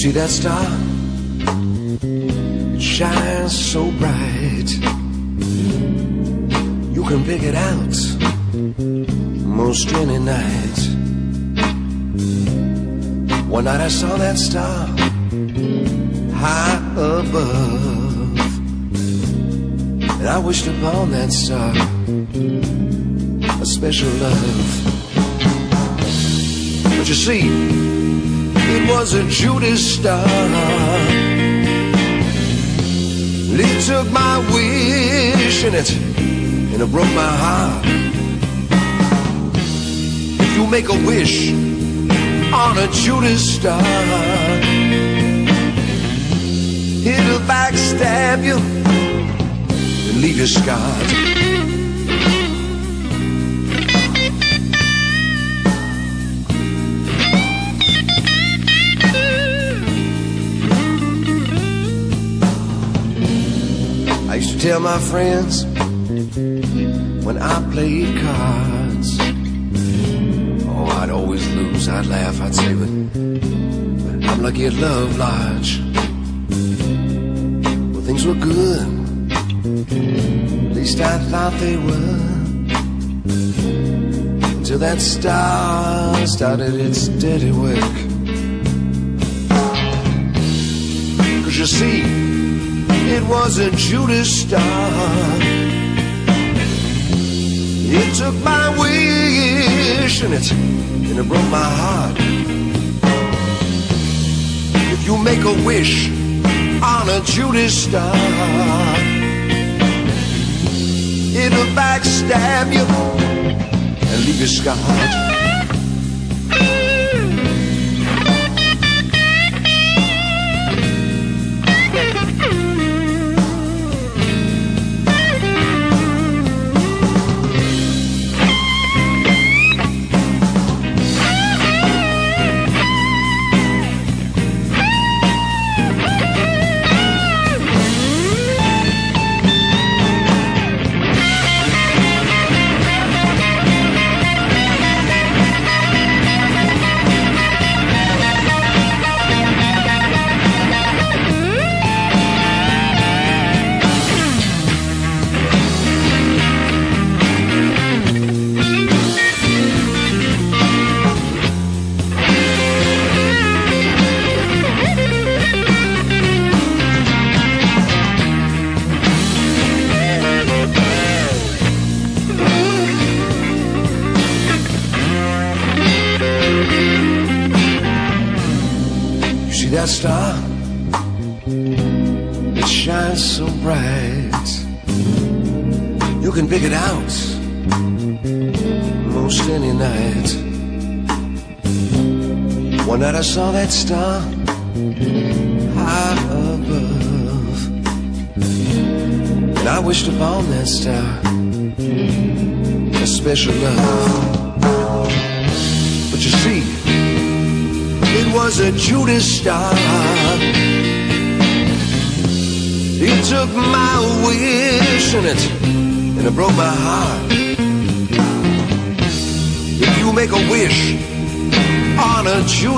see that star? It shines so bright. You can pick it out most any night. One night I saw that star high above, and I wished upon that star a special love. But you see, it was a Judas star. It took my wish in it, and it broke my heart. If you make a wish on a Judas star, it'll backstab you and leave you scarred. Used to tell my friends when I played cards. Oh, I'd always lose. I'd laugh. I'd say, but, I'm lucky at Love Lodge. Well, things were good. At least I thought they were. Until that star started its steady work. Cause you see, it was a Judas star. It took my wish and it, and it broke my heart. If you make a wish on a Judas star, it'll backstab you and leave you scarred. That star? It shines so bright. You can pick it out most any night. One night I saw that star high above, and I wished upon that star a special love. But you see, was a Judas star. It took my wish and it, and it broke my heart. If you make a wish on a Judas